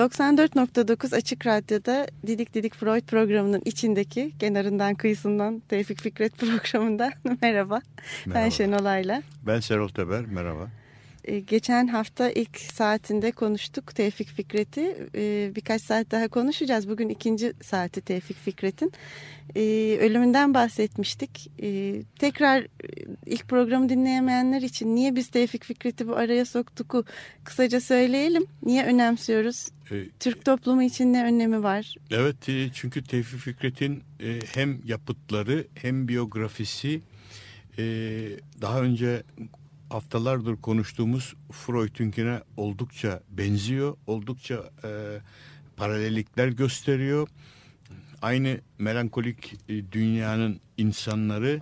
94.9 Açık Radyo'da Didik Didik Freud programının içindeki kenarından kıyısından Tevfik Fikret programından merhaba. merhaba. Ben Şenol Ayla. Ben Serol Teber merhaba. Ee, geçen hafta ilk saatinde konuştuk Tevfik Fikret'i. Ee, birkaç saat daha konuşacağız. Bugün ikinci saati Tevfik Fikret'in. Ee, ölümünden bahsetmiştik. Tekrar e, ilk programı dinleyemeyenler için niye biz Tevfik Fikret'i bu araya soktuk kısaca söyleyelim. Niye önemsiyoruz? Ee, Türk toplumu için ne önemi var? Evet e, çünkü Tevfik Fikret'in e, hem yapıtları hem biyografisi daha önce haftalardır konuştuğumuz Freud'unkine oldukça benziyor. Oldukça e, paralellikler gösteriyor. Aynı melankolik e, dünyanın insanları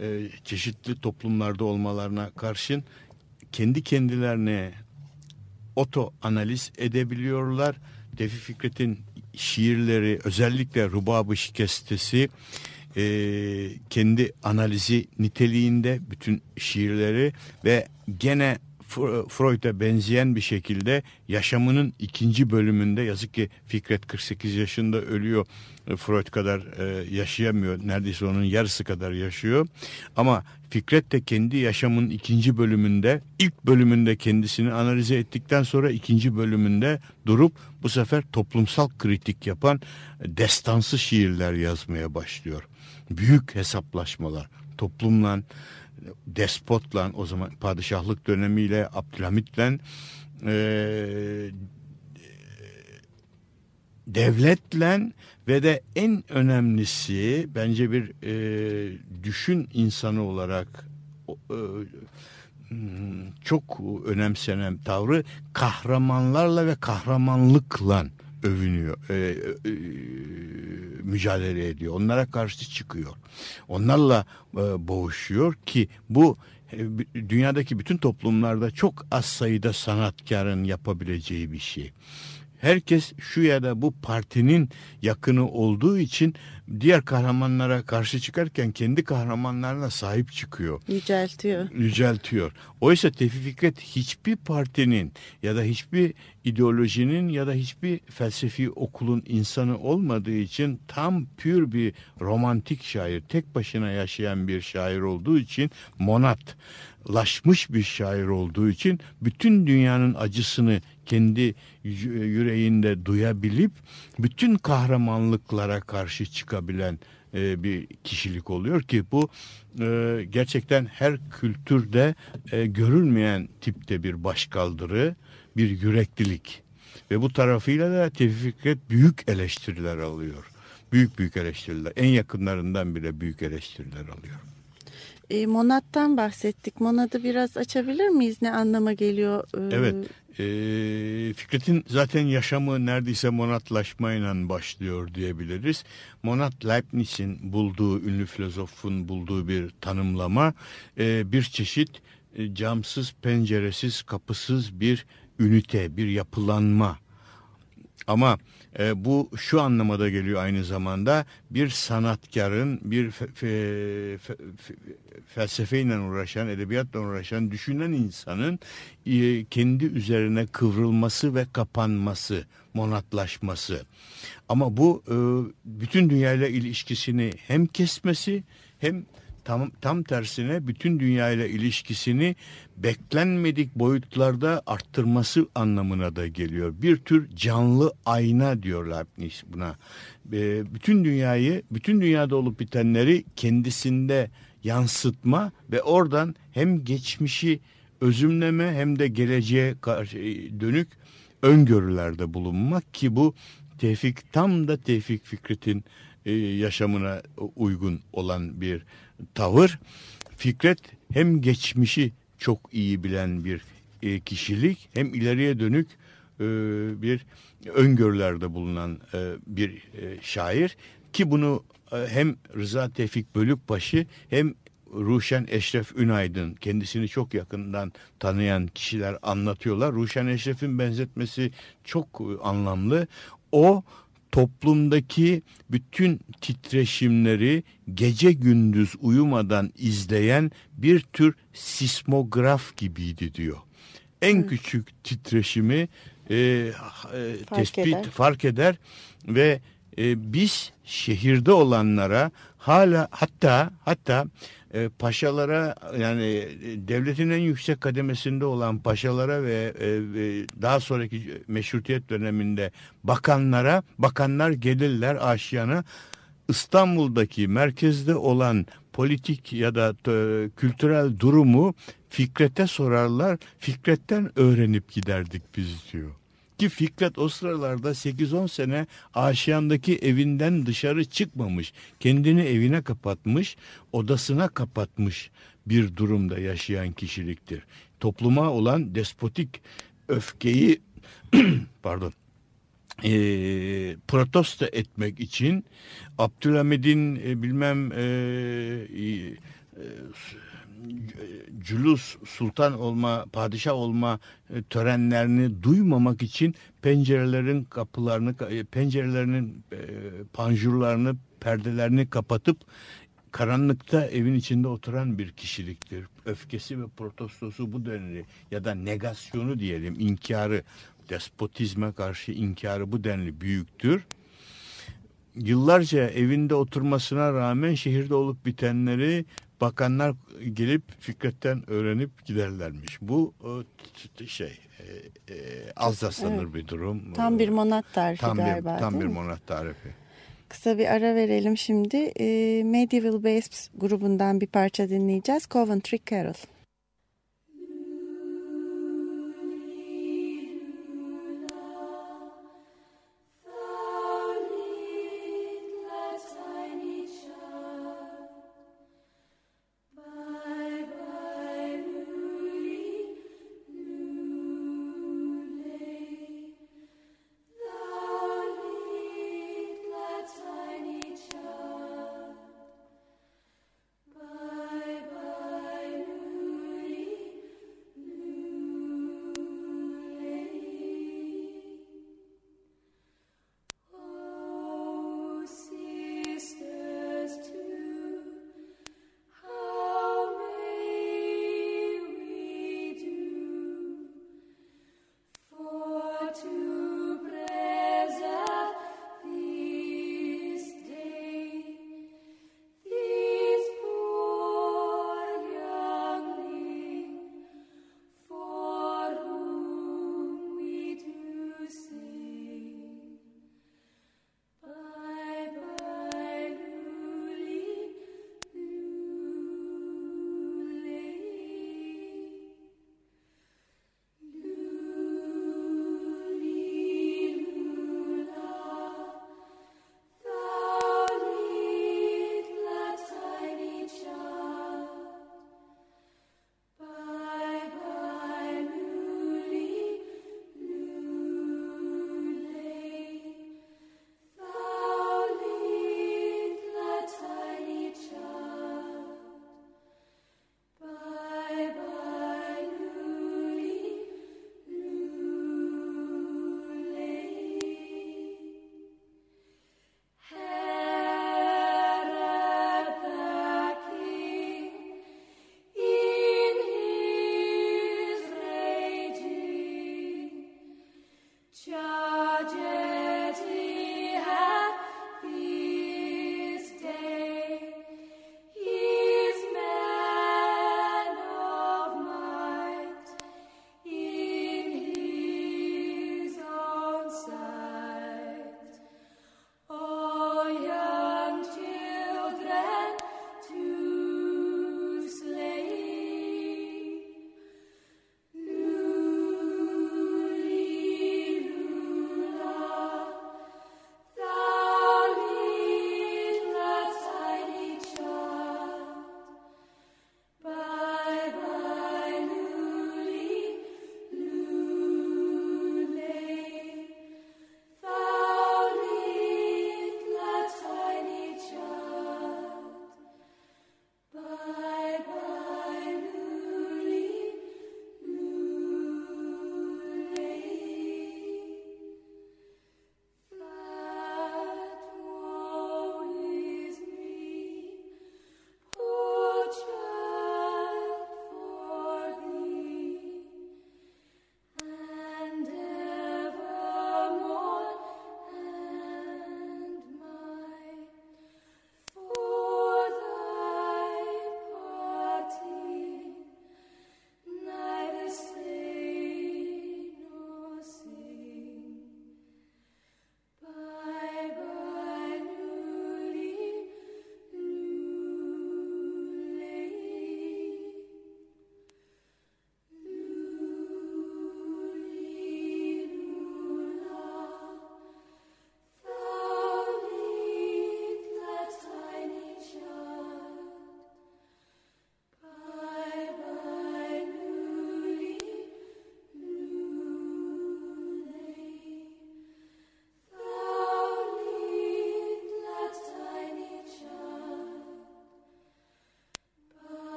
e, çeşitli toplumlarda olmalarına karşın kendi kendilerine oto analiz edebiliyorlar. Defi Fikret'in şiirleri özellikle Rubab-ı Şikestesi e, kendi analizi niteliğinde bütün şiirleri ve gene Freud'a benzeyen bir şekilde yaşamının ikinci bölümünde yazık ki Fikret 48 yaşında ölüyor. E, Freud kadar e, yaşayamıyor. Neredeyse onun yarısı kadar yaşıyor. Ama Fikret de kendi yaşamının ikinci bölümünde ilk bölümünde kendisini analize ettikten sonra ikinci bölümünde durup bu sefer toplumsal kritik yapan destansı şiirler yazmaya başlıyor büyük hesaplaşmalar. Toplumla despotla o zaman padişahlık dönemiyle Abdülhamit'le e, devletle ve de en önemlisi bence bir e, düşün insanı olarak e, çok önemsenen tavrı kahramanlarla ve kahramanlıkla övünüyor, e, e, mücadele ediyor. Onlara karşı çıkıyor. Onlarla e, boğuşuyor ki bu e, dünyadaki bütün toplumlarda çok az sayıda sanatkarın yapabileceği bir şey herkes şu ya da bu partinin yakını olduğu için diğer kahramanlara karşı çıkarken kendi kahramanlarına sahip çıkıyor. Yüceltiyor. Yüceltiyor. Oysa Tevfik Fikret hiçbir partinin ya da hiçbir ideolojinin ya da hiçbir felsefi okulun insanı olmadığı için tam pür bir romantik şair, tek başına yaşayan bir şair olduğu için monat laşmış bir şair olduğu için bütün dünyanın acısını kendi yüreğinde duyabilip bütün kahramanlıklara karşı çıkabilen e, bir kişilik oluyor ki bu e, gerçekten her kültürde e, görülmeyen tipte bir başkaldırı, bir yüreklilik ve bu tarafıyla da Tevfik büyük eleştiriler alıyor. Büyük büyük eleştiriler. En yakınlarından bile büyük eleştiriler alıyor. E, Monat'tan bahsettik. Monat'ı biraz açabilir miyiz? Ne anlama geliyor? Ee... Evet. E, Fikret'in zaten yaşamı neredeyse monatlaşmayla başlıyor diyebiliriz. Monat Leibniz'in bulduğu, ünlü filozofun bulduğu bir tanımlama. E, bir çeşit e, camsız, penceresiz, kapısız bir ünite, bir yapılanma. Ama e, bu şu anlamada geliyor aynı zamanda bir sanatkarın bir fe, fe, fe, felsefeyle uğraşan, edebiyatla uğraşan, düşünen insanın e, kendi üzerine kıvrılması ve kapanması, monatlaşması. Ama bu e, bütün dünyayla ilişkisini hem kesmesi hem tam, tam tersine bütün dünyayla ilişkisini beklenmedik boyutlarda arttırması anlamına da geliyor. Bir tür canlı ayna diyorlar buna. E, bütün dünyayı, bütün dünyada olup bitenleri kendisinde yansıtma ve oradan hem geçmişi özümleme hem de geleceğe karşı dönük öngörülerde bulunmak ki bu Tevfik tam da Tevfik Fikret'in e, yaşamına uygun olan bir tavır. Fikret hem geçmişi çok iyi bilen bir e, kişilik hem ileriye dönük e, bir öngörülerde bulunan e, bir e, şair ki bunu e, hem Rıza Tevfik Bölükbaşı hem Ruşen Eşref Ünaydın kendisini çok yakından tanıyan kişiler anlatıyorlar. Ruşen Eşref'in benzetmesi çok e, anlamlı. O toplumdaki bütün titreşimleri gece gündüz uyumadan izleyen bir tür sismograf gibiydi diyor. En küçük titreşimi e, e, Fark tespit eder. fark eder ve e, biz şehirde olanlara hala hatta hatta e, paşalara yani e, devletin en yüksek kademesinde olan paşalara ve, e, ve daha sonraki meşrutiyet döneminde bakanlara bakanlar gelirler aşiyana İstanbul'daki merkezde olan politik ya da e, kültürel durumu Fikret'e sorarlar. Fikret'ten öğrenip giderdik biz diyor. Ki Fikret o sıralarda 8-10 sene Aşiyan'daki evinden dışarı çıkmamış. Kendini evine kapatmış, odasına kapatmış bir durumda yaşayan kişiliktir. Topluma olan despotik öfkeyi pardon e, protesto etmek için Abdülhamid'in e, bilmem e, e, cülus sultan olma, padişah olma e, törenlerini duymamak için pencerelerin kapılarını, e, pencerelerinin e, panjurlarını, perdelerini kapatıp karanlıkta evin içinde oturan bir kişiliktir. Öfkesi ve protestosu bu denli ya da negasyonu diyelim, inkarı, despotizme karşı inkarı bu denli büyüktür yıllarca evinde oturmasına rağmen şehirde olup bitenleri bakanlar gelip Fikret'ten öğrenip giderlermiş. Bu t- şey e, e, az da sanır bir durum. Tam bir monat tarifi tam galiba. bir, tam bir monat tarifi. Kısa bir ara verelim şimdi. Ee, Medieval Babes grubundan bir parça dinleyeceğiz. Coventry Carol.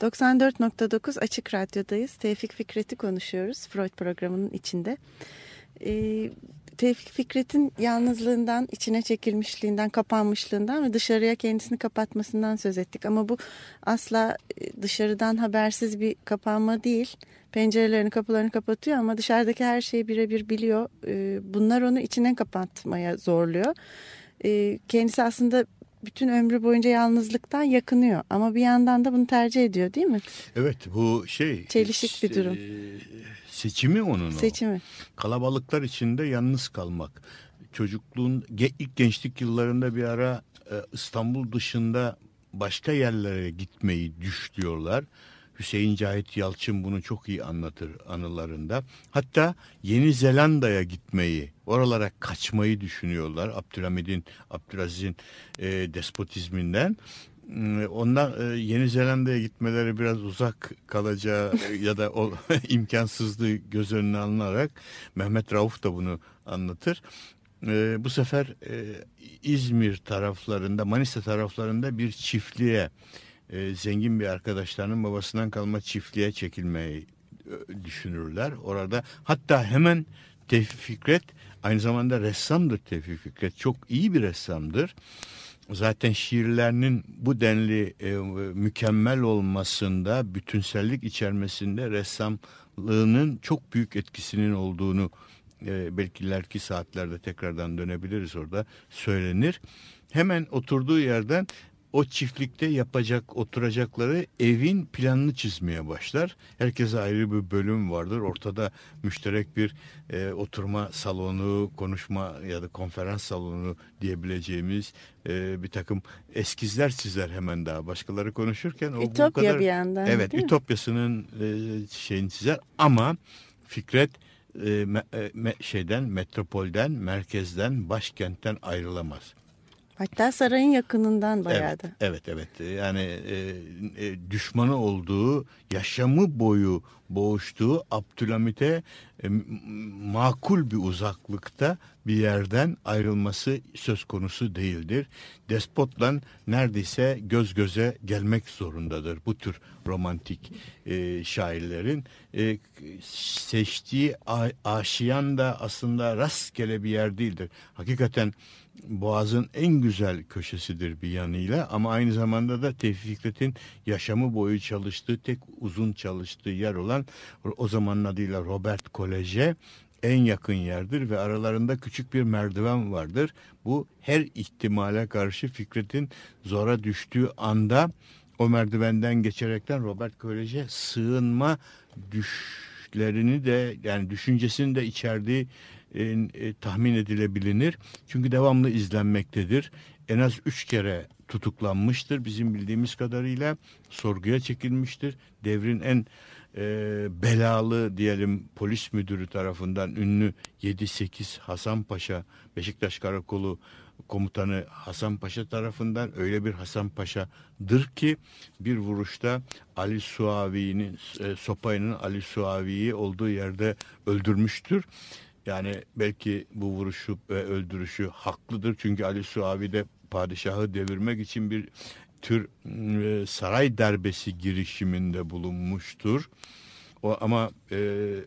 94.9 Açık Radyo'dayız. Tevfik Fikret'i konuşuyoruz Freud programının içinde. Ee, Tevfik Fikret'in yalnızlığından, içine çekilmişliğinden, kapanmışlığından ve dışarıya kendisini kapatmasından söz ettik. Ama bu asla e, dışarıdan habersiz bir kapanma değil. Pencerelerini, kapılarını kapatıyor ama dışarıdaki her şeyi birebir biliyor. Ee, bunlar onu içine kapatmaya zorluyor. Ee, kendisi aslında bütün ömrü boyunca yalnızlıktan yakınıyor. Ama bir yandan da bunu tercih ediyor değil mi? Evet bu şey. Çelişik bir durum. e, Seçimi onun o. Seçimi. Kalabalıklar içinde yalnız kalmak. Çocukluğun ilk gençlik yıllarında bir ara e, İstanbul dışında başka yerlere gitmeyi düşlüyorlar. Hüseyin Cahit Yalçın bunu çok iyi anlatır anılarında. Hatta Yeni Zelanda'ya gitmeyi, oralara kaçmayı düşünüyorlar. Abdülhamid'in, Abdülaziz'in e, despotizminden. Hmm, Ondan e, Yeni Zelanda'ya gitmeleri biraz uzak kalacağı e, ya da o imkansızlığı göz önüne alınarak Mehmet Rauf da bunu anlatır. E, bu sefer e, İzmir taraflarında, Manisa taraflarında bir çiftliğe, e, zengin bir arkadaşlarının babasından kalma çiftliğe çekilmeyi e, düşünürler. Orada hatta hemen Tevfik Fikret aynı zamanda ressamdır Tevfik Fikret. Çok iyi bir ressamdır zaten şiirlerinin bu denli e, mükemmel olmasında, bütünsellik içermesinde ressamlığının çok büyük etkisinin olduğunu e, belki ileriki saatlerde tekrardan dönebiliriz orada söylenir. Hemen oturduğu yerden o çiftlikte yapacak oturacakları evin planını çizmeye başlar. Herkese ayrı bir bölüm vardır. Ortada müşterek bir e, oturma salonu, konuşma ya da konferans salonu diyebileceğimiz e, bir takım eskizler çizer hemen daha. Başkaları konuşurken o bu Ütopya kadar bir yandan, Evet, ütopyasının e, şeyini çizer ama Fikret e, me- e, me- şeyden metropolden, merkezden, başkentten ayrılamaz. Hatta sarayın yakınından bayağı Evet, da. evet, evet. Yani e, e, düşmanı olduğu, yaşamı boyu boğuştuğu Abdülhamit'e e, makul bir uzaklıkta bir yerden ayrılması söz konusu değildir. Despotla neredeyse göz göze gelmek zorundadır bu tür romantik e, şairlerin. E, seçtiği a- aşiyan da aslında rastgele bir yer değildir. Hakikaten Boğaz'ın en güzel köşesidir bir yanıyla ama aynı zamanda da Tevfik Fikret'in yaşamı boyu çalıştığı tek uzun çalıştığı yer olan o zamanın adıyla Robert Kolej'e en yakın yerdir ve aralarında küçük bir merdiven vardır. Bu her ihtimale karşı Fikret'in zora düştüğü anda o merdivenden geçerekten Robert Kolej'e sığınma düşlerini de yani düşüncesini de içerdiği e, e, tahmin edilebilir. Çünkü devamlı izlenmektedir. En az üç kere tutuklanmıştır bizim bildiğimiz kadarıyla. Sorguya çekilmiştir. Devrin en e, belalı diyelim polis müdürü tarafından ünlü 7-8 Hasan Paşa Beşiktaş Karakolu komutanı Hasan Paşa tarafından öyle bir Hasan Paşa'dır ki bir vuruşta Ali Suavi'nin e, Sopay'ın Ali Suavi'yi olduğu yerde öldürmüştür. Yani belki bu vuruşu ve öldürüşü haklıdır. Çünkü Ali Suavi de padişahı devirmek için bir tür e, saray darbesi girişiminde bulunmuştur. O ama e,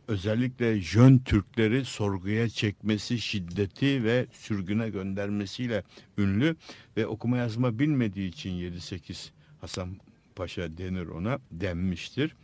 özellikle Jön Türkleri sorguya çekmesi, şiddeti ve sürgüne göndermesiyle ünlü ve okuma yazma bilmediği için 7-8 Hasan Paşa denir ona denmiştir.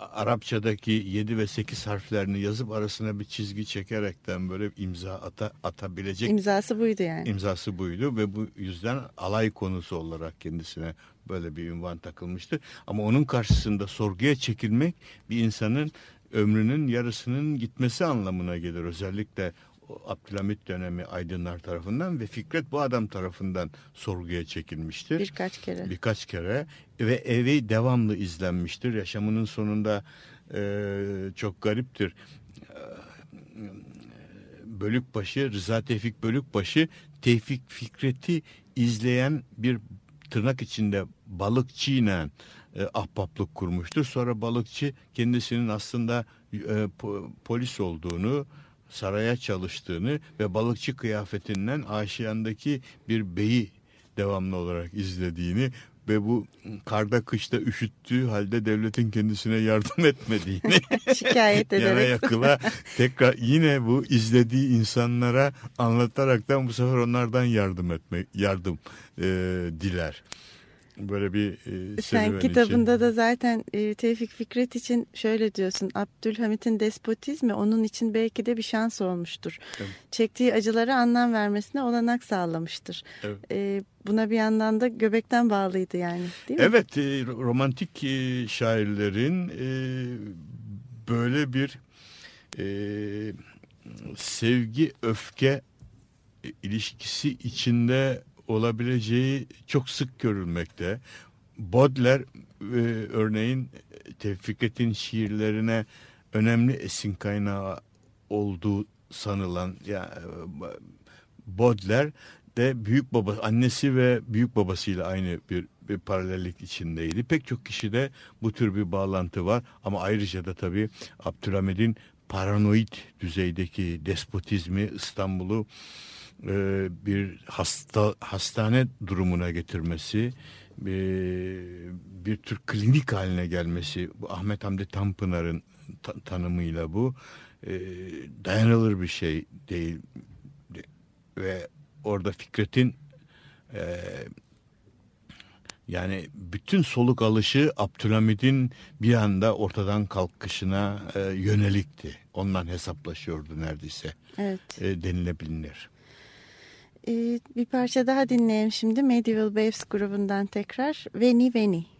Arapçadaki 7 ve 8 harflerini yazıp arasına bir çizgi çekerekten böyle imza ata, atabilecek İmzası buydu yani. imzası buydu ve bu yüzden alay konusu olarak kendisine böyle bir ünvan takılmıştı. Ama onun karşısında sorguya çekilmek bir insanın ömrünün yarısının gitmesi anlamına gelir. Özellikle Abdülhamit dönemi aydınlar tarafından ve Fikret bu adam tarafından sorguya çekilmiştir. Birkaç kere. Birkaç kere ve evi devamlı izlenmiştir. Yaşamının sonunda e, çok gariptir. E, Bölükbaşı, Rıza Tevfik Bölükbaşı Tevfik Fikret'i izleyen bir tırnak içinde balıkçıyla e, ahbaplık kurmuştur. Sonra balıkçı kendisinin aslında e, po- polis olduğunu, saraya çalıştığını ve balıkçı kıyafetinden aşiyandaki bir beyi devamlı olarak izlediğini ve bu karda kışta üşüttüğü halde devletin kendisine yardım etmediğini Şikayet yana ederek. yakıla tekrar yine bu izlediği insanlara anlataraktan bu sefer onlardan yardım etme yardım e, diler. Böyle bir e, Sen kitabında için. da zaten e, Tevfik Fikret için şöyle diyorsun. Abdülhamit'in despotizmi onun için belki de bir şans olmuştur. Evet. Çektiği acılara anlam vermesine olanak sağlamıştır. Evet. E, buna bir yandan da göbekten bağlıydı yani değil mi? Evet, e, romantik e, şairlerin e, böyle bir e, sevgi öfke e, ilişkisi içinde olabileceği çok sık görülmekte. Baudelaire e, örneğin Tevfiket'in şiirlerine önemli esin kaynağı olduğu sanılan ya Baudelaire de büyük baba annesi ve büyük babasıyla aynı bir, bir paralellik içindeydi. Pek çok kişide bu tür bir bağlantı var ama ayrıca da tabii Abdülhamid'in paranoid düzeydeki despotizmi İstanbul'u e, bir hasta hastane durumuna getirmesi e, bir tür klinik haline gelmesi bu Ahmet Hamdi Tanpınar'ın ta- tanımıyla bu e, dayanılır bir şey değil ve orada Fikret'in e, yani bütün soluk alışı Abdülhamid'in bir anda ortadan kalkışına e, yönelikti. Ondan hesaplaşıyordu neredeyse Evet. e, denilebilir. E, bir parça daha dinleyelim şimdi Medieval Babes grubundan tekrar Veni Veni.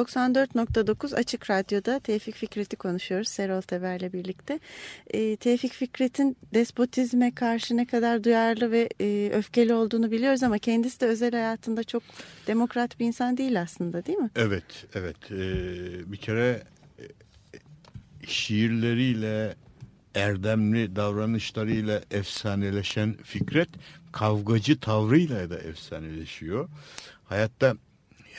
94.9 Açık Radyo'da Tevfik Fikret'i konuşuyoruz Serol Teber'le birlikte. E, Tevfik Fikret'in despotizme karşı ne kadar duyarlı ve e, öfkeli olduğunu biliyoruz ama kendisi de özel hayatında çok demokrat bir insan değil aslında değil mi? Evet, evet. Ee, bir kere e, şiirleriyle, erdemli davranışlarıyla efsaneleşen Fikret, kavgacı tavrıyla da efsaneleşiyor. Hayatta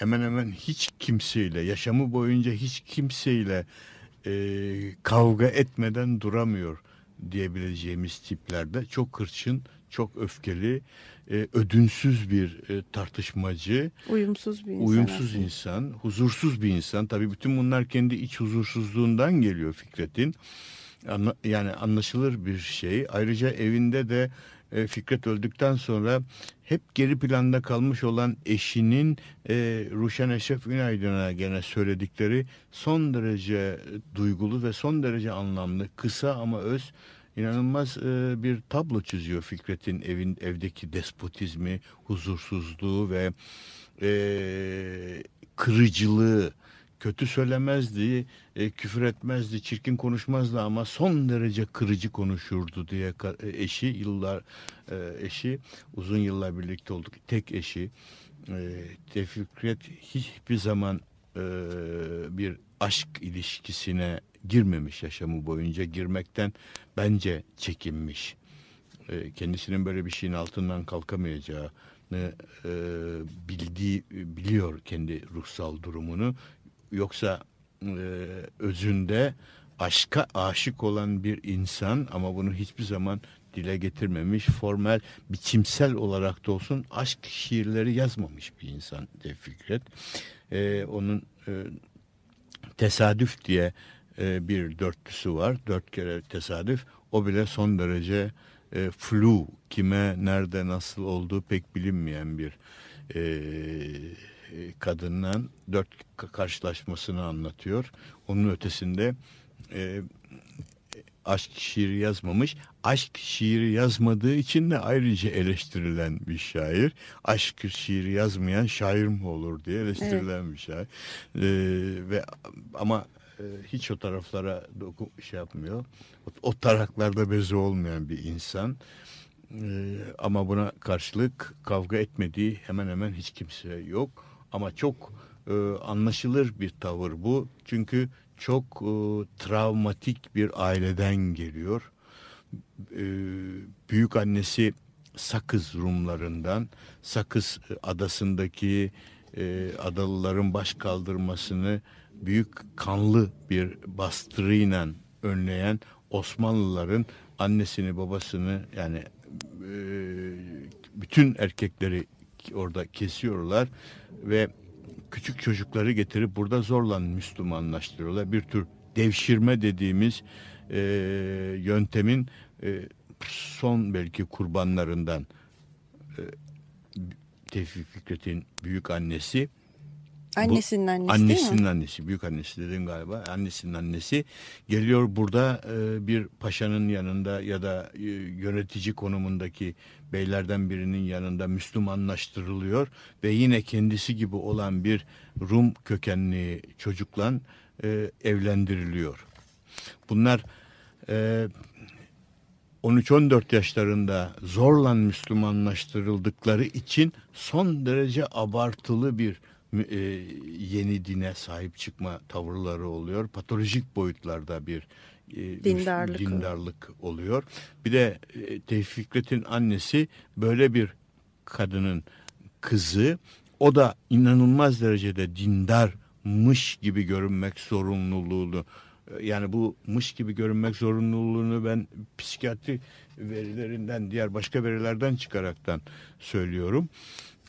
hemen hemen hiç kimseyle, yaşamı boyunca hiç kimseyle e, kavga etmeden duramıyor diyebileceğimiz tiplerde. Çok hırçın, çok öfkeli, e, ödünsüz bir e, tartışmacı. Uyumsuz bir insan. Uyumsuz aslında. insan, huzursuz bir insan. Tabii bütün bunlar kendi iç huzursuzluğundan geliyor Fikret'in. Anla- yani anlaşılır bir şey. Ayrıca evinde de e, Fikret öldükten sonra hep geri planda kalmış olan eşinin e, Ruşen Eşref Ünaydın'a gene söyledikleri son derece duygulu ve son derece anlamlı, kısa ama öz inanılmaz e, bir tablo çiziyor Fikret'in evin evdeki despotizmi, huzursuzluğu ve e, kırıcılığı kötü söylemezdi, e, küfür etmezdi, çirkin konuşmazdı ama son derece kırıcı konuşurdu diye e, eşi yıllar e, eşi uzun yıllar birlikte olduk tek eşi e, Tevfikret hiçbir zaman e, bir aşk ilişkisine girmemiş yaşamı boyunca girmekten bence çekinmiş. E, kendisinin böyle bir şeyin altından kalkamayacağını e, bildiği biliyor kendi ruhsal durumunu. Yoksa e, özünde aşka aşık olan bir insan ama bunu hiçbir zaman dile getirmemiş, formel, biçimsel olarak da olsun aşk şiirleri yazmamış bir insan Fikret. E, onun e, tesadüf diye e, bir dörtlüsü var. Dört kere tesadüf. O bile son derece e, flu, kime, nerede, nasıl olduğu pek bilinmeyen bir e, kadından dört ka- karşılaşmasını anlatıyor. Onun ötesinde e, aşk şiiri yazmamış. Aşk şiiri yazmadığı için de ayrıca eleştirilen bir şair. Aşk şiiri yazmayan şair mi olur diye eleştirilen bir şair. E, ve ama e, hiç o taraflara doku, şey yapmıyor. O, o taraklarda bezi olmayan bir insan. Ee, ama buna karşılık kavga etmediği hemen hemen hiç kimse yok. Ama çok e, anlaşılır bir tavır bu. Çünkü çok e, travmatik bir aileden geliyor. E, büyük annesi Sakız Rumlarından, Sakız adasındaki e, adalıların baş kaldırmasını büyük kanlı bir bastırıyla önleyen Osmanlıların annesini babasını yani e, bütün erkekleri orada kesiyorlar ve küçük çocukları getirip burada zorla Müslümanlaştırıyorlar. Bir tür devşirme dediğimiz e, yöntemin e, son belki kurbanlarından e, Tevfik Fikret'in büyük annesi Annesinin annesi değil Annesinin mi? annesi, büyük annesi dedim galiba. Annesinin annesi geliyor burada e, bir paşanın yanında ya da e, yönetici konumundaki beylerden birinin yanında Müslümanlaştırılıyor ve yine kendisi gibi olan bir Rum kökenli çocukla e, evlendiriliyor. Bunlar e, 13-14 yaşlarında zorla Müslümanlaştırıldıkları için son derece abartılı bir e, yeni dine sahip çıkma tavırları oluyor. Patolojik boyutlarda bir e, Dindarlık. dindarlık oluyor. Bir de e, Tevfik Fikret'in annesi böyle bir kadının kızı. O da inanılmaz derecede dindarmış gibi görünmek zorunluluğunu e, yani bu mış gibi görünmek zorunluluğunu ben psikiyatri verilerinden diğer başka verilerden çıkaraktan söylüyorum.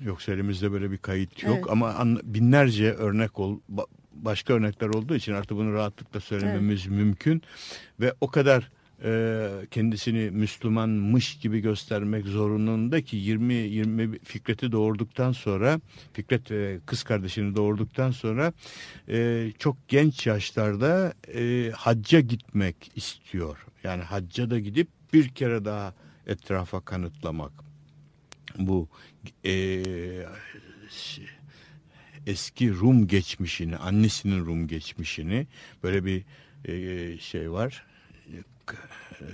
Yoksa elimizde böyle bir kayıt yok Evet. ama an- binlerce örnek ol ba- başka örnekler olduğu için artık bunu rahatlıkla söylememiz mümkün ve o kadar e, kendisini Müslümanmış gibi göstermek zorununda ki 20 20 Fikret'i doğurduktan sonra Fikret ve kız kardeşini doğurduktan sonra e, çok genç yaşlarda e, hacca gitmek istiyor. Yani hacca da gidip bir kere daha etrafa kanıtlamak bu e, eski Rum geçmişini, annesinin Rum geçmişini böyle bir e, şey var. E,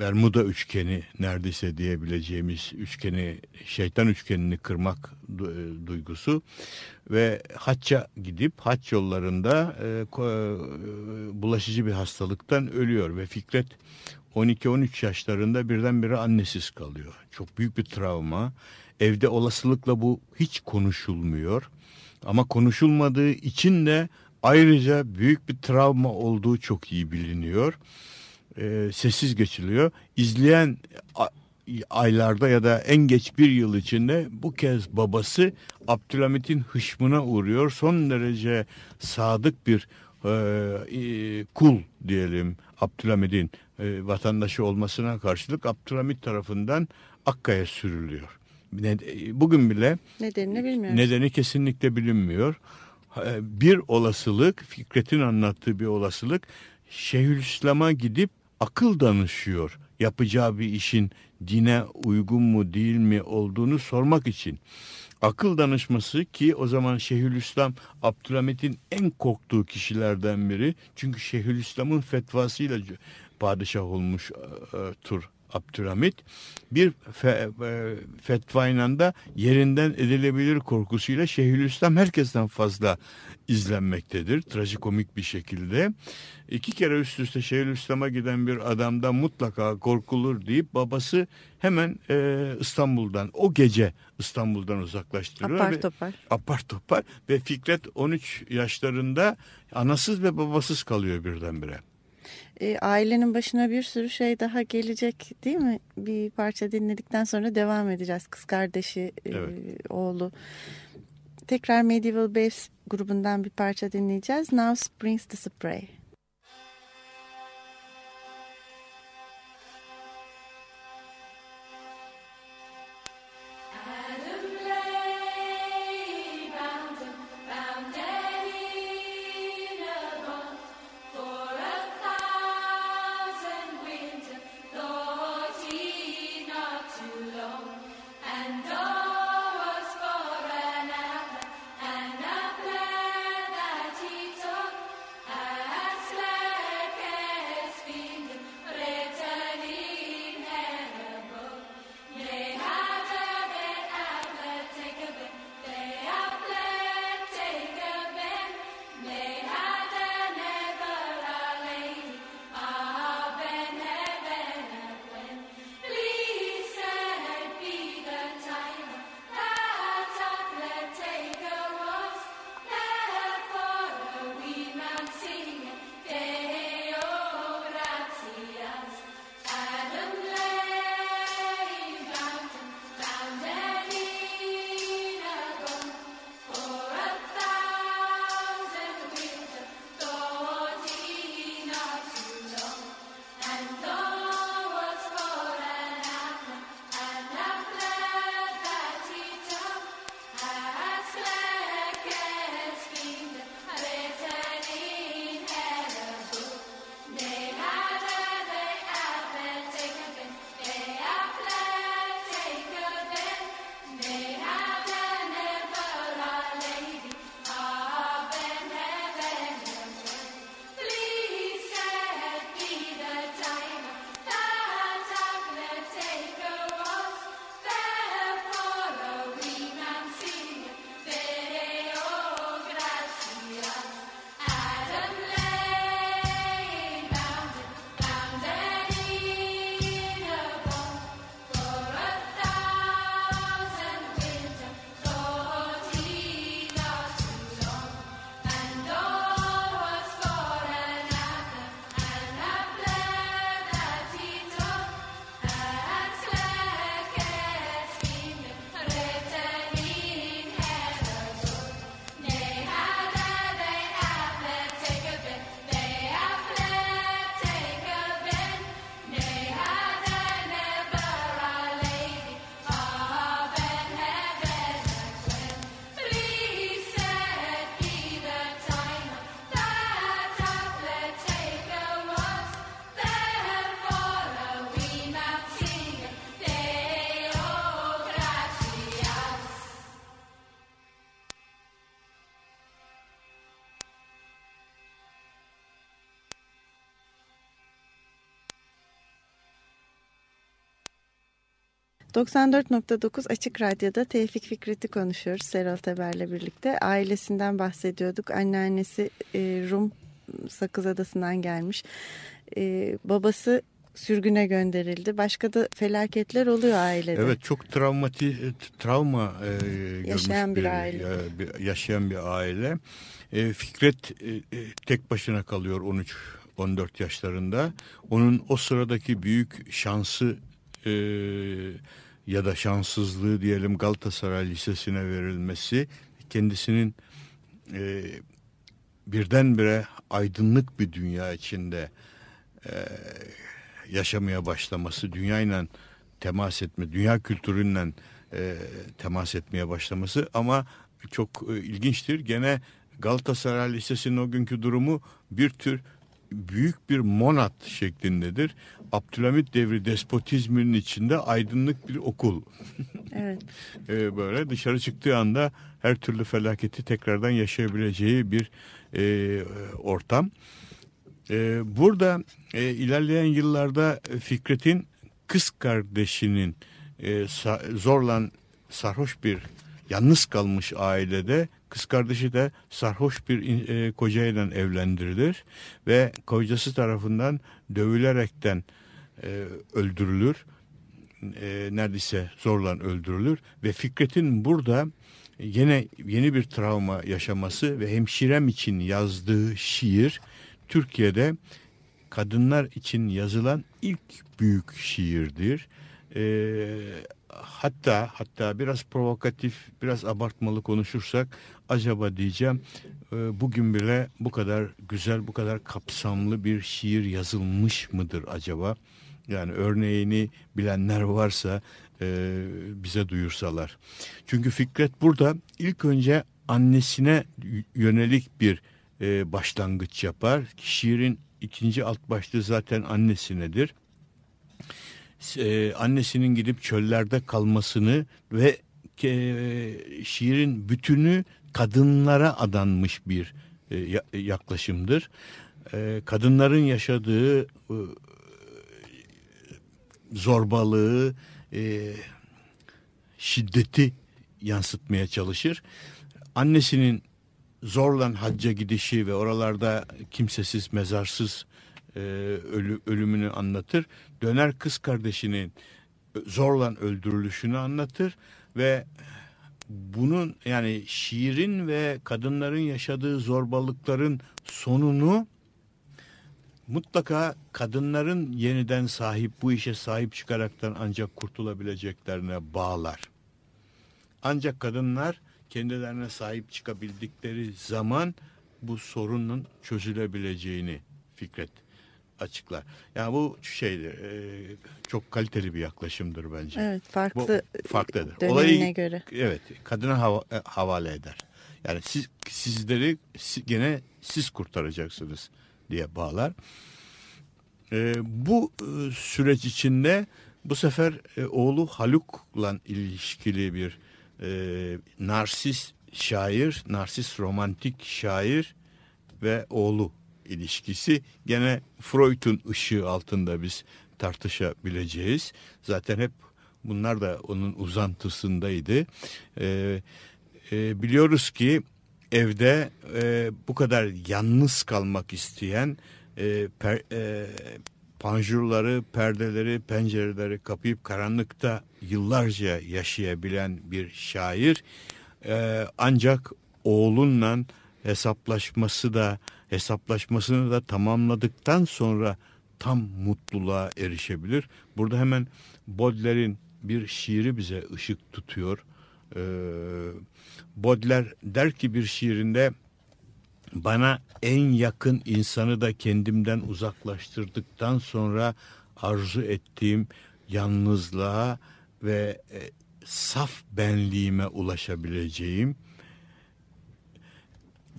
Bermuda üçgeni neredeyse diyebileceğimiz üçgeni, şeytan üçgenini kırmak e, duygusu ve hacca gidip haç yollarında e, e, bulaşıcı bir hastalıktan ölüyor ve Fikret 12-13 yaşlarında birdenbire annesiz kalıyor. Çok büyük bir travma. Evde olasılıkla bu hiç konuşulmuyor. Ama konuşulmadığı için de ayrıca büyük bir travma olduğu çok iyi biliniyor e, sessiz geçiliyor. İzleyen aylarda ya da en geç bir yıl içinde bu kez babası Abdülhamit'in hışmına uğruyor. Son derece sadık bir e, e, kul diyelim Abdülhamit'in e, vatandaşı olmasına karşılık Abdülhamit tarafından Akka'ya sürülüyor. Ne- Bugün bile Nedenini bilmiyoruz. Nedeni kesinlikle bilinmiyor. Ha, Bir olasılık, Fikret'in anlattığı bir olasılık Şeyhülislam'a gidip akıl danışıyor. Yapacağı bir işin dine uygun mu değil mi olduğunu sormak için. Akıl danışması ki o zaman Şeyhülislam Abdülhamit'in en korktuğu kişilerden biri. Çünkü Şeyhülislam'ın fetvasıyla padişah olmuş e, e, Tur Abdülhamit bir fe, e, fetvayla da yerinden edilebilir korkusuyla Şeyhülislam herkesten fazla izlenmektedir. Trajikomik bir şekilde. İki kere üst üste Şeyhülislam'a giden bir adamda mutlaka korkulur deyip babası hemen e, İstanbul'dan o gece İstanbul'dan uzaklaştırıyor. Apar ve- topar. apar topar ve Fikret 13 yaşlarında anasız ve babasız kalıyor birdenbire. E, ailenin başına bir sürü şey daha gelecek değil mi? Bir parça dinledikten sonra devam edeceğiz. Kız kardeşi, e, Evet. Tekrar Medieval Babes grubundan bir parça dinleyeceğiz. Now Springs the Spray. 94.9 Açık Radyo'da Tevfik Fikret'i konuşuyoruz Serol Teber'le birlikte. Ailesinden bahsediyorduk. Anneannesi e, Rum Sakız Adası'ndan gelmiş. E, babası sürgüne gönderildi. Başka da felaketler oluyor ailede. Evet çok travmati travma e, Yaşayan bir aile. e, bir- yaşayan bir aile. E, Fikret e, e, tek başına kalıyor 13 14 yaşlarında. Onun o sıradaki büyük şansı e, ya da şanssızlığı diyelim Galatasaray Lisesi'ne verilmesi kendisinin e, birdenbire aydınlık bir dünya içinde e, yaşamaya başlaması, dünyayla temas etme, dünya kültürüyle e, temas etmeye başlaması ama çok e, ilginçtir. Gene Galatasaray Lisesi'nin o günkü durumu bir tür büyük bir monat şeklindedir. Abdülhamit devri despotizminin içinde aydınlık bir okul. Evet. E, böyle dışarı çıktığı anda her türlü felaketi tekrardan yaşayabileceği bir e, ortam. E, burada e, ilerleyen yıllarda Fikret'in kız kardeşinin e, sa- zorla sarhoş bir yalnız kalmış ailede kız kardeşi de sarhoş bir e, kocayla evlendirilir ve kocası tarafından dövülerekten e, öldürülür e, neredeyse zorla öldürülür ve Fikret'in burada yine yeni bir travma yaşaması ve hemşirem için yazdığı şiir Türkiye'de kadınlar için yazılan ilk büyük şiirdir. E, hatta hatta biraz provokatif, biraz abartmalı konuşursak acaba diyeceğim e, bugün bile bu kadar güzel, bu kadar kapsamlı bir şiir yazılmış mıdır acaba? Yani örneğini bilenler varsa e, bize duyursalar. Çünkü Fikret burada ilk önce annesine yönelik bir e, başlangıç yapar. Şiirin ikinci alt başlığı zaten annesinedir. E, annesinin gidip çöllerde kalmasını ve e, şiirin bütünü kadınlara adanmış bir e, ya- yaklaşımdır. E, kadınların yaşadığı e, zorbalığı, e, şiddeti yansıtmaya çalışır. Annesinin zorla hacca gidişi ve oralarda kimsesiz, mezarsız e, ölü, ölümünü anlatır. Döner kız kardeşinin zorla öldürülüşünü anlatır ve bunun yani şiirin ve kadınların yaşadığı zorbalıkların sonunu mutlaka kadınların yeniden sahip bu işe sahip çıkaraktan ancak kurtulabileceklerine bağlar. Ancak kadınlar kendilerine sahip çıkabildikleri zaman bu sorunun çözülebileceğini Fikret açıklar. Yani bu şeydir, e, çok kaliteli bir yaklaşımdır bence. Evet Bu farklı farklıdır. dönemine Olayı göre. evet kadına hava- e, havale eder. Yani siz sizleri si- gene siz kurtaracaksınız diye bağlar. E, bu e, süreç içinde bu sefer e, oğlu Haluk'la ilişkili bir e, narsist şair, narsist romantik şair ve oğlu ilişkisi gene Freud'un ışığı altında biz tartışabileceğiz. Zaten hep bunlar da onun uzantısındaydı. Ee, e, biliyoruz ki evde e, bu kadar yalnız kalmak isteyen e, per, e, panjurları, perdeleri, pencereleri kapayıp karanlıkta yıllarca yaşayabilen bir şair e, ancak oğlunla hesaplaşması da hesaplaşmasını da tamamladıktan sonra tam mutluluğa erişebilir. Burada hemen Baudelaire'in bir şiiri bize ışık tutuyor. Ee, Baudelaire der ki bir şiirinde bana en yakın insanı da kendimden uzaklaştırdıktan sonra arzu ettiğim yalnızlığa ve e, saf benliğime ulaşabileceğim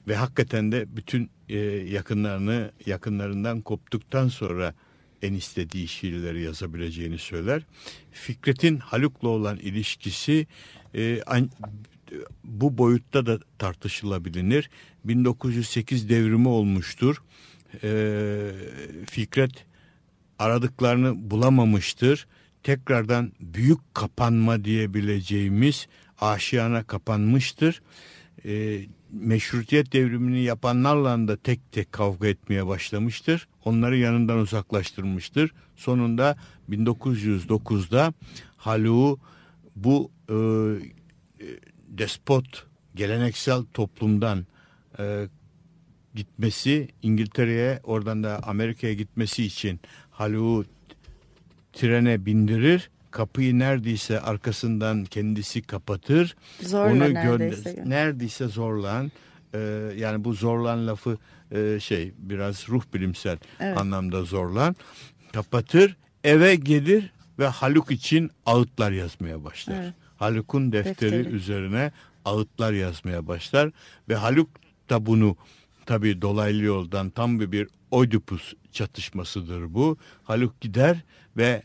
ve hakikaten de bütün e, yakınlarını yakınlarından koptuktan sonra en istediği şiirleri yazabileceğini söyler. Fikret'in Haluk'la olan ilişkisi e, an- bu boyutta da tartışılabilir. 1908 devrimi olmuştur. E, Fikret aradıklarını bulamamıştır. tekrardan büyük kapanma diyebileceğimiz aşiyana kapanmıştır. E, meşrutiyet devrimini yapanlarla da tek tek kavga etmeye başlamıştır. Onları yanından uzaklaştırmıştır. Sonunda 1909'da Haluk'u bu e, e, despot geleneksel toplumdan e, gitmesi İngiltere'ye oradan da Amerika'ya gitmesi için Haluk'u trene bindirir. Kapıyı neredeyse arkasından kendisi kapatır. Zorla Onu neredeyse. gönder- neredeyse zorlan. e, yani bu zorlan lafı e, şey biraz ruh bilimsel Evet. anlamda zorlan. Kapatır eve gelir ve Haluk için ağıtlar yazmaya başlar. Evet. Haluk'un defteri, Defteri. üzerine ağıtlar yazmaya başlar ve Haluk da bunu tabii dolaylı yoldan tam bir bir Oedipus çatışmasıdır bu. Haluk gider ve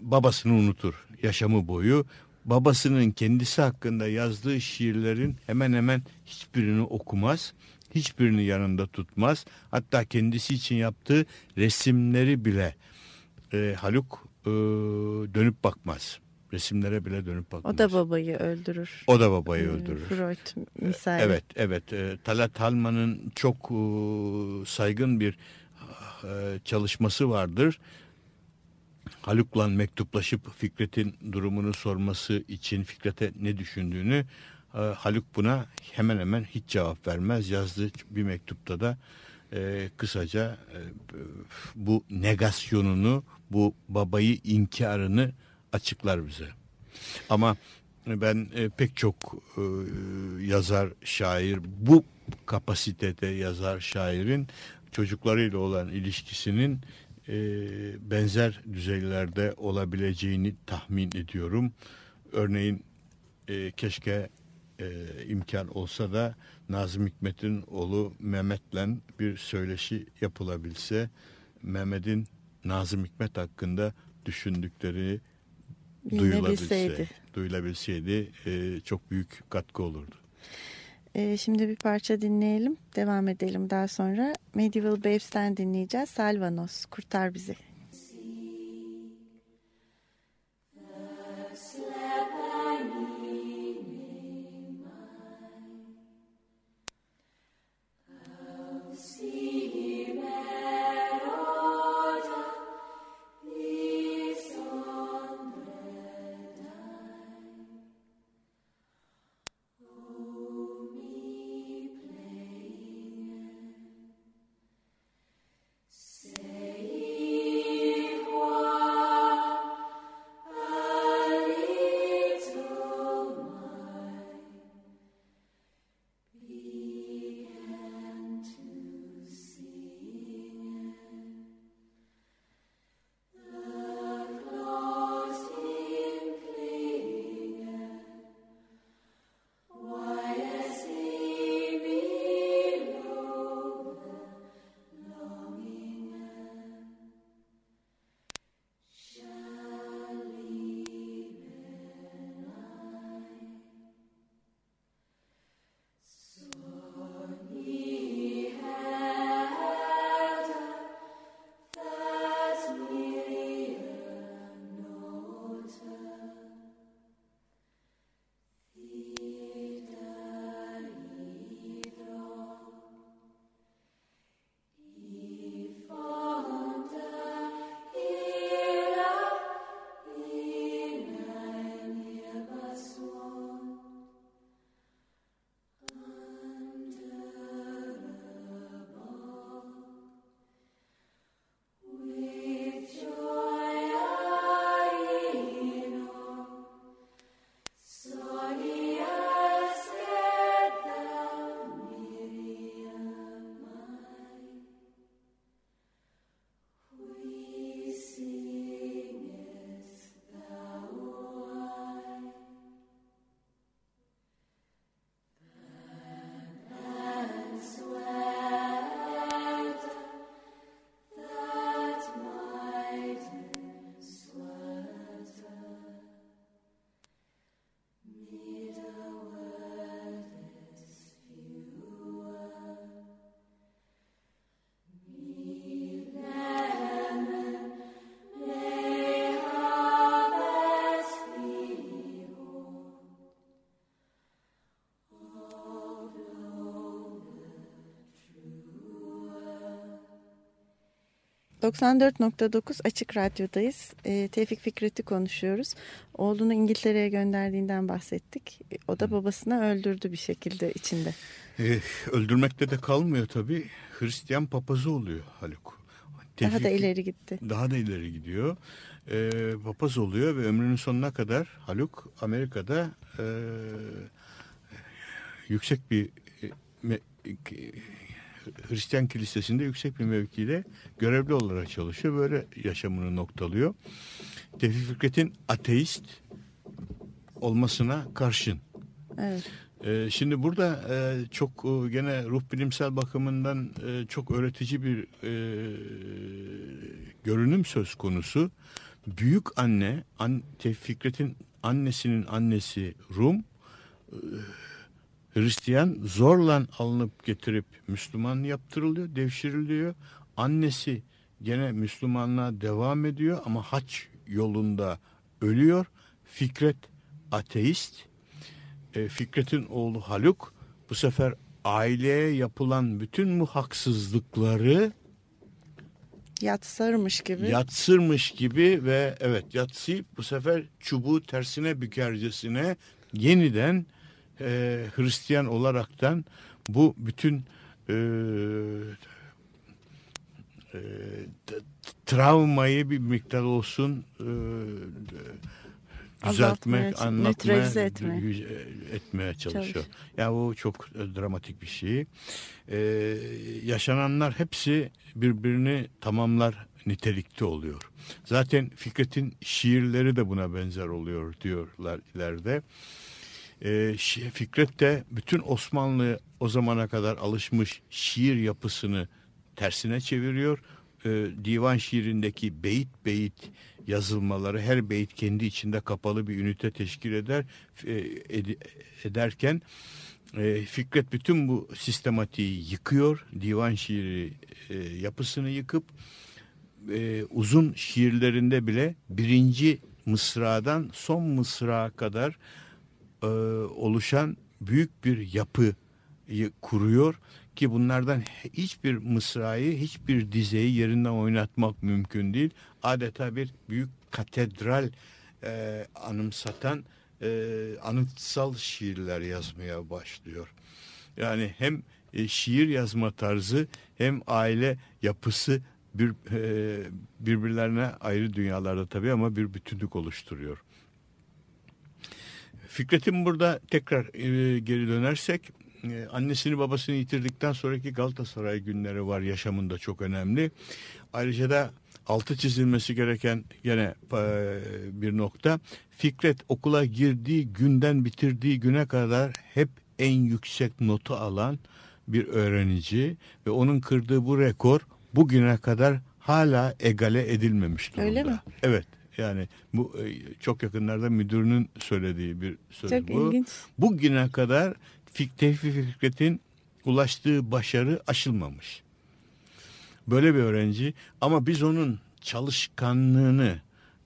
babasını unutur yaşamı boyu. Babasının kendisi hakkında yazdığı şiirlerin hemen hemen hiçbirini okumaz. Hiçbirini yanında tutmaz. Hatta kendisi için yaptığı resimleri bile e, Haluk e, dönüp bakmaz. Resimlere bile dönüp bakmaz. O da babayı öldürür. O da babayı Ee, öldürür. Freud misali. Evet, evet. E, Talat Halman'ın çok e, saygın bir e, çalışması vardır. Haluk'la mektuplaşıp Fikret'in durumunu sorması için Fikret'e ne düşündüğünü e, Haluk buna hemen hemen hiç cevap vermez. Yazdığı bir mektupta da e, kısaca e, bu negasyonunu, bu babayı inkarını açıklar bize. Ama ben e, pek çok e, yazar, şair bu kapasitede yazar, şairin çocuklarıyla olan ilişkisinin e, benzer düzeylerde olabileceğini tahmin ediyorum. Örneğin e, keşke e, imkan olsa da Nazım Hikmet'in oğlu Mehmet'le bir söyleşi yapılabilse Mehmet'in Nazım Hikmet hakkında düşündükleri duyulabilse, duyulabilseydi e, çok büyük katkı olurdu. Ee, şimdi bir parça dinleyelim. Devam edelim daha sonra. Medieval Babes'ten dinleyeceğiz. Salvanos, Kurtar Bizi. 94.9 Açık Radyo'dayız. E, Tevfik Fikret'i konuşuyoruz. Oğlunu İngiltere'ye gönderdiğinden bahsettik. E, O da babasını öldürdü bir şekilde içinde. Ee, öldürmekte de kalmıyor tabii. Hristiyan papazı oluyor Haluk. Daha da Tevfik- ileri gitti. Daha da ileri gidiyor. Ee, papaz oluyor ve ömrünün sonuna kadar Haluk Amerika'da e, yüksek bir e, me- e, Hristiyan kilisesinde yüksek bir mevkide görevli olarak çalışıyor. Böyle yaşamını noktalıyor. Tevfik Fikret'in ateist olmasına karşın. Evet. Ee, şimdi burada e, çok e, gene ruh bilimsel bakımından e, çok öğretici bir e, görünüm söz konusu. Büyük anne, an, Tevfik Fikret'in annesinin annesi Rum, e, Hristiyan zorla alınıp getirip Müslüman yaptırılıyor, devşiriliyor. Annesi gene Müslümanlığa devam ediyor ama haç yolunda ölüyor. Fikret ateist. E, Fikret'in oğlu Haluk bu sefer aileye yapılan bütün bu haksızlıkları Yatsarmış gibi. yatsırmış gibi ve evet yatsıyıp bu sefer çubuğu tersine bükercesine yeniden e, Hristiyan olaraktan bu bütün e, e, travmayı bir miktar olsun e, düzeltmek, anlatmaya, etmeye. yüz- etmeye çalışıyor. Çalışıyor. Ya bu çok e, dramatik bir şey. Ee, yaşananlar hepsi birbirini tamamlar nitelikte oluyor. Zaten Fikret'in şiirleri de buna benzer oluyor diyorlar ileride. Şi- Fikret de bütün Osmanlı o zamana kadar alışmış şiir yapısını tersine çeviriyor. Ee, divan şiirindeki beyit beyit yazılmaları her beyit kendi içinde kapalı bir ünite teşkil eder e, ed- ederken e, Fikret bütün bu sistematiği yıkıyor. Divan şiiri e, yapısını yıkıp e, uzun şiirlerinde bile birinci mısradan son mısrağa kadar e, oluşan büyük bir yapıyı kuruyor ki bunlardan hiçbir mısrayı, hiçbir dizeyi yerinden oynatmak mümkün değil. Adeta bir büyük katedral e, anımsatan e, anıtsal şiirler yazmaya başlıyor. Yani hem e, şiir yazma tarzı hem aile yapısı bir e, birbirlerine ayrı dünyalarda tabii ama bir bütünlük oluşturuyor. Fikret'in burada tekrar e, geri dönersek e, annesini babasını yitirdikten sonraki Galatasaray günleri var yaşamında çok önemli. Ayrıca da altı çizilmesi gereken gene e, bir nokta Fikret okula girdiği günden bitirdiği güne kadar hep en yüksek notu alan bir öğrenici ve onun kırdığı bu rekor bugüne kadar hala egale edilmemiş durumda. Öyle mi? Evet. Yani bu e, çok yakınlarda müdürünün söylediği bir söz Çok bu. ilginç. Bugüne kadar Fik- Tevfik Fikret'in ulaştığı başarı aşılmamış. Böyle bir öğrenci ama biz onun çalışkanlığını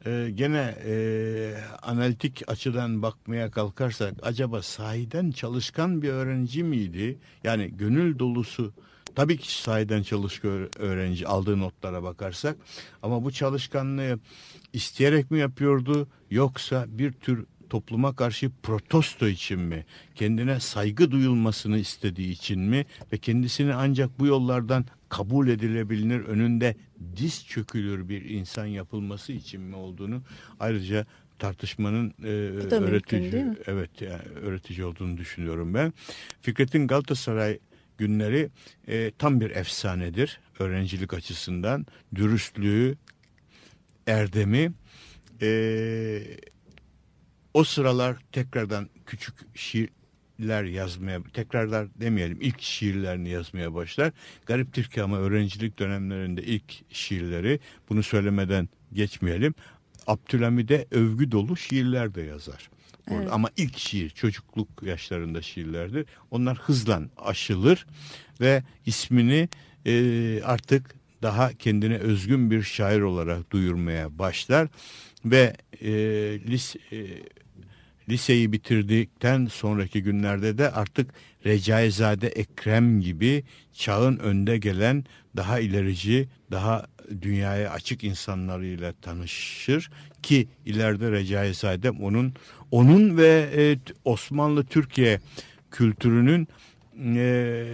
e, gene e, analitik açıdan bakmaya kalkarsak acaba sahiden çalışkan bir öğrenci miydi? Yani gönül dolusu tabii ki sahiden çalışkan öğ- öğrenci aldığı notlara bakarsak ama bu çalışkanlığı isteyerek mi yapıyordu yoksa bir tür topluma karşı protesto için mi? Kendine saygı duyulmasını istediği için mi? Ve kendisini ancak bu yollardan kabul edilebilir, önünde diz çökülür bir insan yapılması için mi olduğunu ayrıca tartışmanın e, mümkün, öğretici, mi? evet yani öğretici olduğunu düşünüyorum ben. Fikret'in Galatasaray günleri e, tam bir efsanedir öğrencilik açısından. Dürüstlüğü, erdemi, e, o sıralar tekrardan küçük şiirler yazmaya, tekrarlar demeyelim ilk şiirlerini yazmaya başlar. Gariptir ki ama öğrencilik dönemlerinde ilk şiirleri, bunu söylemeden geçmeyelim, Abdülhamid'e övgü dolu şiirler de yazar. Orada. Evet. Ama ilk şiir çocukluk yaşlarında şiirlerdir. Onlar hızla aşılır ve ismini e, artık daha kendine özgün bir şair olarak duyurmaya başlar ve e, lis, e, liseyi bitirdikten sonraki günlerde de artık Recaizade Ekrem gibi çağın önde gelen daha ilerici, daha dünyaya açık insanlarıyla tanışır ki ileride Recaizade onun onun ve e, Osmanlı Türkiye kültürünün e,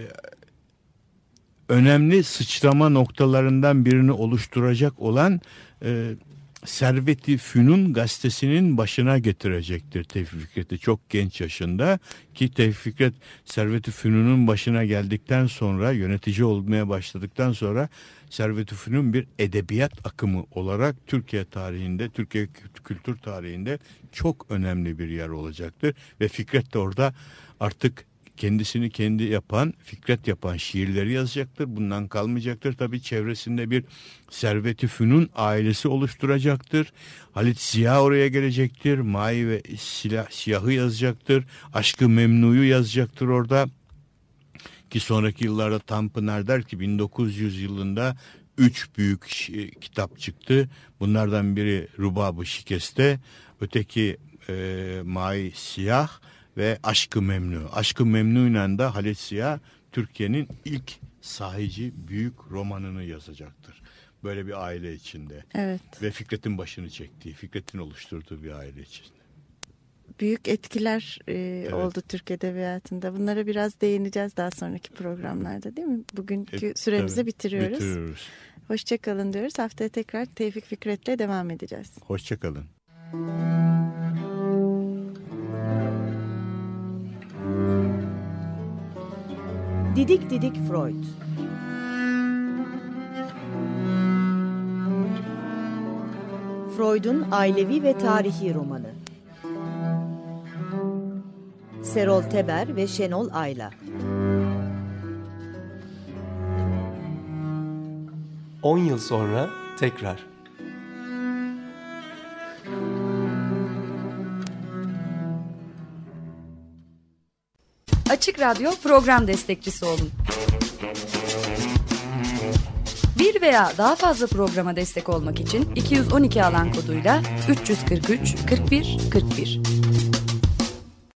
önemli sıçrama noktalarından birini oluşturacak olan e, Servet-i Fünun gazetesinin başına getirecektir Tevfik Fikret'i. Çok genç yaşında ki Tevfik Fikret Servet-i Fünun'un başına geldikten sonra yönetici olmaya başladıktan sonra Servet-i Fünun bir edebiyat akımı olarak Türkiye tarihinde, Türkiye kültür tarihinde çok önemli bir yer olacaktır ve Fikret de orada artık kendisini kendi yapan, Fikret yapan şiirleri yazacaktır. Bundan kalmayacaktır. Tabii çevresinde bir Servet-i Fünun ailesi oluşturacaktır. Halit Ziya oraya gelecektir. Mai ve silah, Siyahı yazacaktır. Aşkı Memnu'yu yazacaktır orada. Ki sonraki yıllarda Tanpınar der ki 1900 yılında üç büyük kitap çıktı. Bunlardan biri Rubab-ı Şikeste, öteki e, Mai Siyah ve Aşkı Memnu. Aşkı Memnu'yla da Halit Ziya Türkiye'nin ilk sahici büyük romanını yazacaktır. Böyle bir aile içinde. Evet. Ve Fikret'in başını çektiği, Fikret'in oluşturduğu bir aile içinde. Büyük etkiler e, oldu Türk Edebiyatı'nda. Bunlara biraz değineceğiz daha sonraki programlarda değil mi? Bugünkü E, süremizi tabii, bitiriyoruz. Bitiriyoruz. Hoşçakalın diyoruz. Haftaya tekrar Tevfik Fikret'le devam edeceğiz. Hoşçakalın. Didik Didik Freud Freud'un ailevi ve tarihi romanı Serol Teber ve Şenol Ayla 10 yıl sonra tekrar. Açık Radyo program destekçisi olun. Bir veya daha fazla programa destek olmak için 212 alan koduyla 343 41 41.